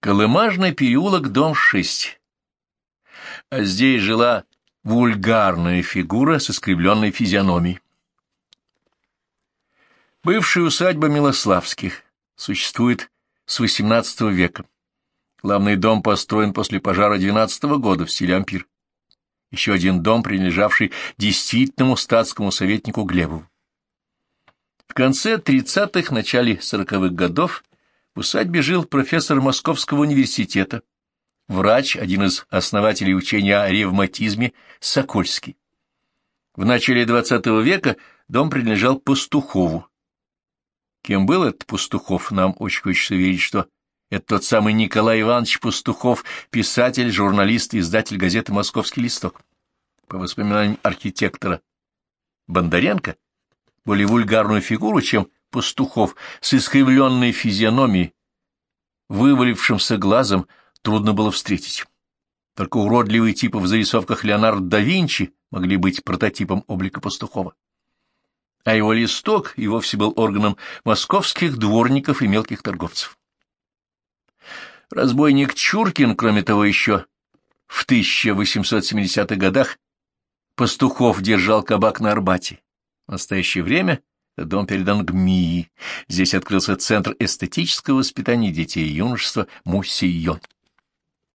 Колымажный переулок, дом 6. А здесь жила вульгарная фигура с искривленной физиономией. Бывшая усадьба Милославских существует с XVIII века. Главный дом построен после пожара 12 -го года в стиле ампир. Еще один дом, принадлежавший действительному статскому советнику Глебову. В конце 30-х, начале 40-х годов в усадьбе жил профессор Московского университета, врач, один из основателей учения о ревматизме, Сокольский. В начале XX века дом принадлежал Пастухову. Кем был этот Пастухов, нам очень хочется верить, что это тот самый Николай Иванович Пастухов, писатель, журналист и издатель газеты «Московский листок». По воспоминаниям архитектора Бондаренко, более вульгарную фигуру, чем Пастухов, с искривленной физиономией, вывалившимся глазом, трудно было встретить. Только уродливые типы в зарисовках Леонардо да Винчи могли быть прототипом облика Пастухова. А его листок и вовсе был органом московских дворников и мелких торговцев. Разбойник Чуркин, кроме того, еще в 1870-х годах Пастухов держал кабак на Арбате. В настоящее время дом передан ГМИИ. Здесь открылся Центр эстетического воспитания детей и юношества Муссийон.